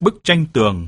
Bức tranh tường.